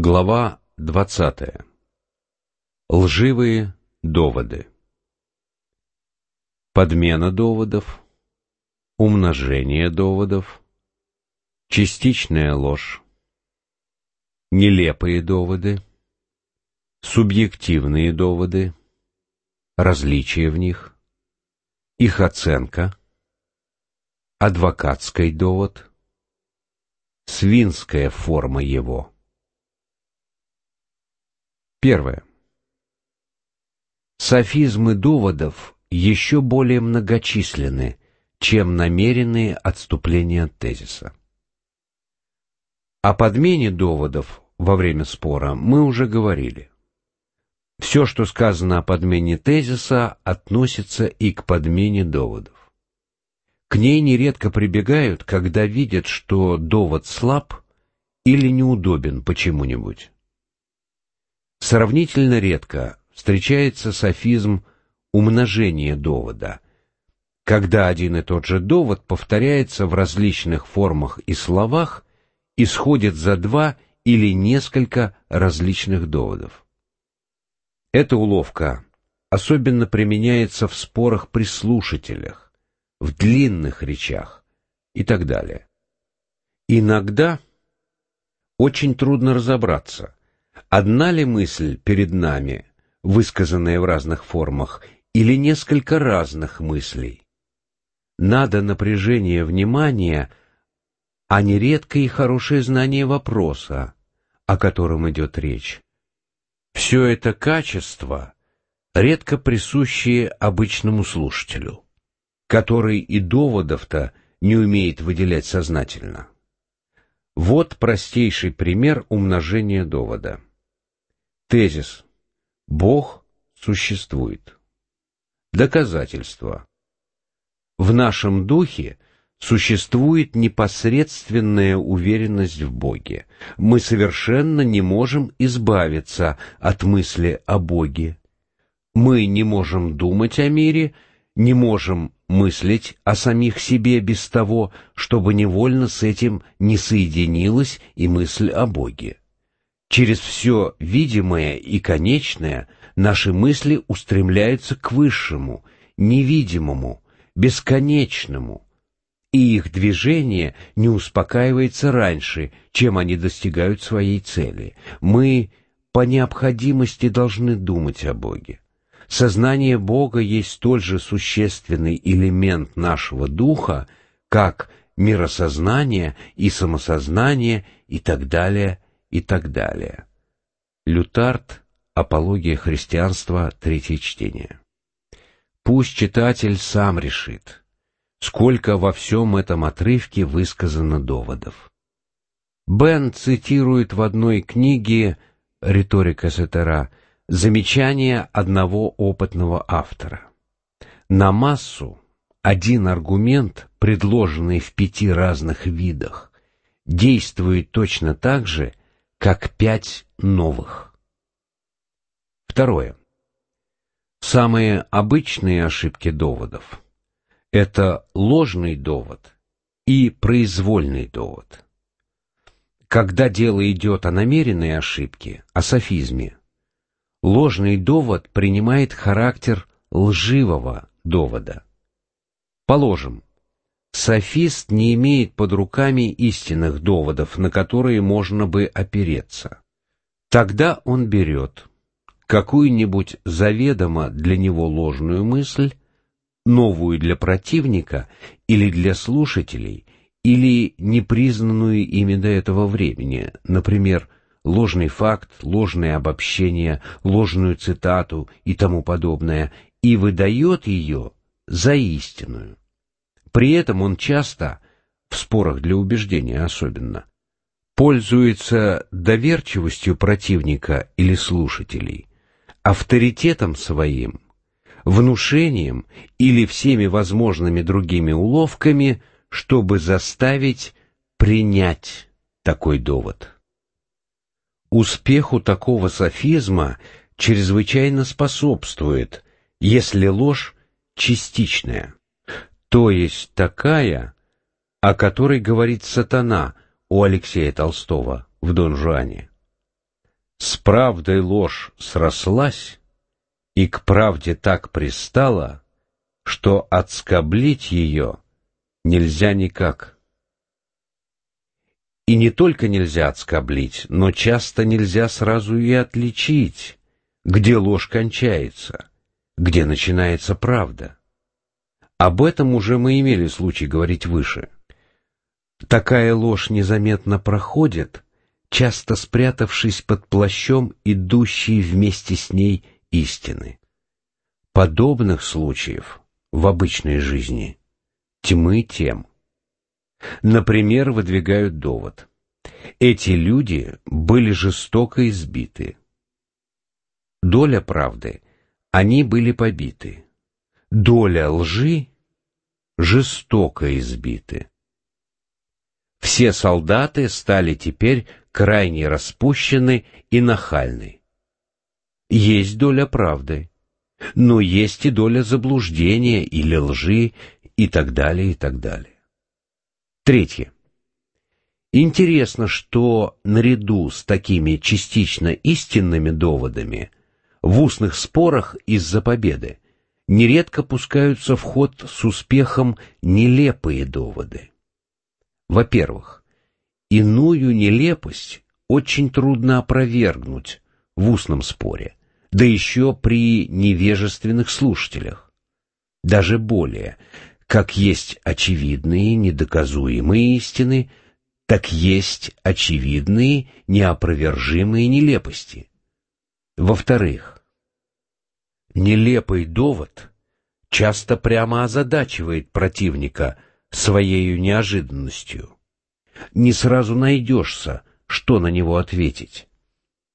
Глава двадцатая. Лживые доводы. Подмена доводов, умножение доводов, частичная ложь, нелепые доводы, субъективные доводы, различия в них, их оценка, адвокатский довод, свинская форма его. Первое. Софизмы доводов еще более многочисленны, чем намеренные отступления от тезиса. О подмене доводов во время спора мы уже говорили. Все, что сказано о подмене тезиса, относится и к подмене доводов. К ней нередко прибегают, когда видят, что довод слаб или неудобен почему-нибудь. Сравнительно редко встречается софизм умножения довода, когда один и тот же довод повторяется в различных формах и словах и сходит за два или несколько различных доводов. Эта уловка особенно применяется в спорах при слушателях, в длинных речах и так далее. Иногда очень трудно разобраться, Одна ли мысль перед нами, высказанная в разных формах, или несколько разных мыслей? Надо напряжение внимания, а нередко и хорошее знание вопроса, о котором идет речь. Все это качество, редко присущие обычному слушателю, который и доводов-то не умеет выделять сознательно. Вот простейший пример умножения довода. Тезис. Бог существует. Доказательство. В нашем духе существует непосредственная уверенность в Боге. Мы совершенно не можем избавиться от мысли о Боге. Мы не можем думать о мире, не можем мыслить о самих себе без того, чтобы невольно с этим не соединилась и мысль о Боге. Через все видимое и конечное наши мысли устремляются к высшему, невидимому, бесконечному, и их движение не успокаивается раньше, чем они достигают своей цели. Мы по необходимости должны думать о Боге. Сознание Бога есть столь же существенный элемент нашего духа, как миросознание и самосознание и так далее, и так далее. Лютард, Апология христианства, третье чтение. Пусть читатель сам решит, сколько во всем этом отрывке высказано доводов. Бен цитирует в одной книге «Риторика Сетера» замечание одного опытного автора. На массу один аргумент, предложенный в пяти разных видах, действует точно так же, как пять новых. Второе. Самые обычные ошибки доводов – это ложный довод и произвольный довод. Когда дело идет о намеренной ошибке, о софизме, ложный довод принимает характер лживого довода. Положим, Софист не имеет под руками истинных доводов, на которые можно бы опереться. Тогда он берет какую-нибудь заведомо для него ложную мысль, новую для противника или для слушателей, или непризнанную ими до этого времени, например, ложный факт, ложное обобщение, ложную цитату и тому подобное, и выдает ее за истинную. При этом он часто, в спорах для убеждения особенно, пользуется доверчивостью противника или слушателей, авторитетом своим, внушением или всеми возможными другими уловками, чтобы заставить принять такой довод. Успеху такого софизма чрезвычайно способствует, если ложь частичная то есть такая, о которой говорит сатана у Алексея Толстого в Дон Жуане. С правдой ложь срослась, и к правде так пристала, что отскоблить ее нельзя никак. И не только нельзя отскоблить, но часто нельзя сразу и отличить, где ложь кончается, где начинается правда. Об этом уже мы имели случай говорить выше. Такая ложь незаметно проходит, часто спрятавшись под плащом идущей вместе с ней истины. Подобных случаев в обычной жизни тьмы тем. Например, выдвигают довод. Эти люди были жестоко избиты. Доля правды — они были побиты. Доля лжи — жестоко избиты. Все солдаты стали теперь крайне распущены и нахальны. Есть доля правды, но есть и доля заблуждения или лжи и так далее, и так далее. Третье. Интересно, что наряду с такими частично истинными доводами в устных спорах из-за победы нередко пускаются в ход с успехом нелепые доводы. Во-первых, иную нелепость очень трудно опровергнуть в устном споре, да еще при невежественных слушателях. Даже более, как есть очевидные недоказуемые истины, так есть очевидные неопровержимые нелепости. Во-вторых, нелепый довод часто прямо озадачивает противника своей неожиданностью. Не сразу найдешься, что на него ответить.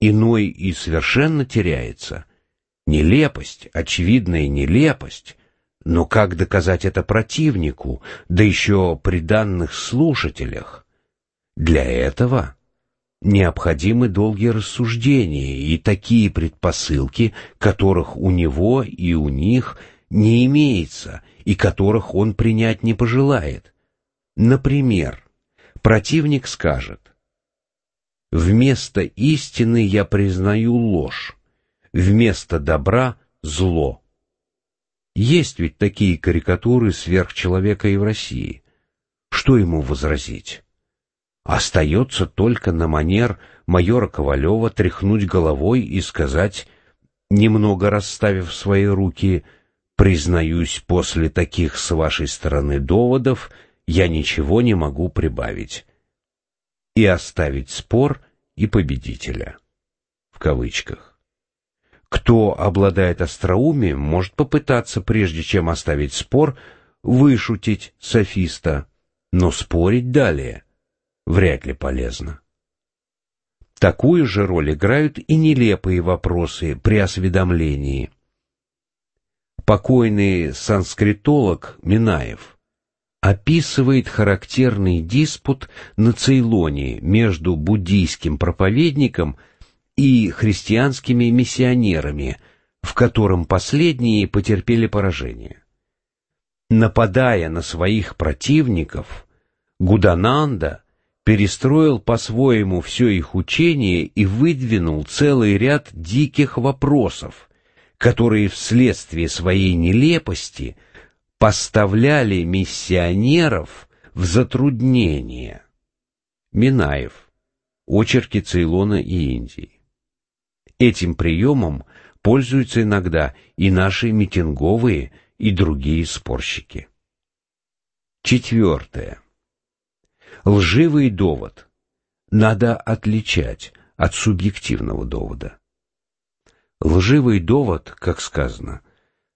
Иной и совершенно теряется. Нелепость, очевидная нелепость, но как доказать это противнику, да еще при данных слушателях? Для этого необходимы долгие рассуждения и такие предпосылки, которых у него и у них не имеется, и которых он принять не пожелает. Например, противник скажет, «Вместо истины я признаю ложь, вместо добра — зло». Есть ведь такие карикатуры сверхчеловека и в России. Что ему возразить? Остается только на манер майора Ковалева тряхнуть головой и сказать, немного расставив свои руки, «Признаюсь, после таких с вашей стороны доводов я ничего не могу прибавить» и оставить спор и победителя. В кавычках. Кто обладает остроумием, может попытаться, прежде чем оставить спор, вышутить софиста, но спорить далее вряд ли полезно. Такую же роль играют и нелепые вопросы при осведомлении. Покойный санскритолог Минаев описывает характерный диспут на Цейлоне между буддийским проповедником и христианскими миссионерами, в котором последние потерпели поражение. Нападая на своих противников, Гудананда перестроил по-своему все их учение и выдвинул целый ряд диких вопросов, которые вследствие своей нелепости поставляли миссионеров в затруднение. Минаев. Очерки Цейлона и Индии. Этим приемом пользуются иногда и наши митинговые и другие спорщики. Четвертое. Лживый довод надо отличать от субъективного довода. Лживый довод, как сказано,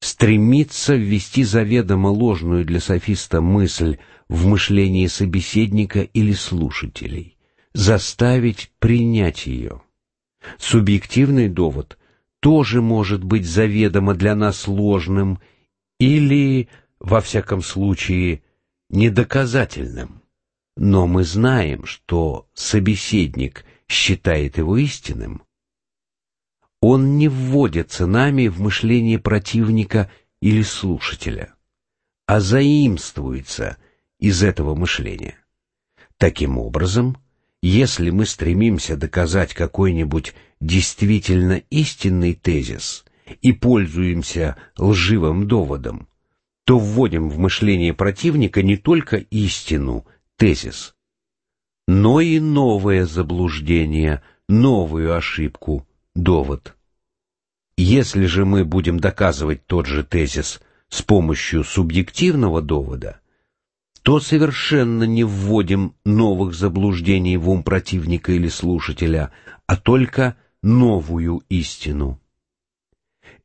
стремится ввести заведомо ложную для софиста мысль в мышление собеседника или слушателей, заставить принять ее. Субъективный довод тоже может быть заведомо для нас ложным или, во всяком случае, недоказательным. Но мы знаем, что собеседник считает его истинным. Он не вводится нами в мышление противника или слушателя, а заимствуется из этого мышления. Таким образом, Если мы стремимся доказать какой-нибудь действительно истинный тезис и пользуемся лживым доводом, то вводим в мышление противника не только истину, тезис, но и новое заблуждение, новую ошибку, довод. Если же мы будем доказывать тот же тезис с помощью субъективного довода, то совершенно не вводим новых заблуждений в ум противника или слушателя, а только новую истину.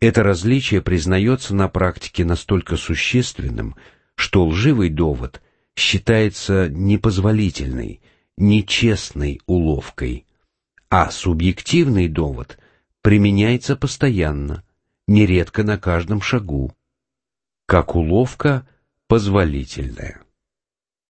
Это различие признается на практике настолько существенным, что лживый довод считается непозволительной, нечестной уловкой, а субъективный довод применяется постоянно, нередко на каждом шагу, как уловка позволительная.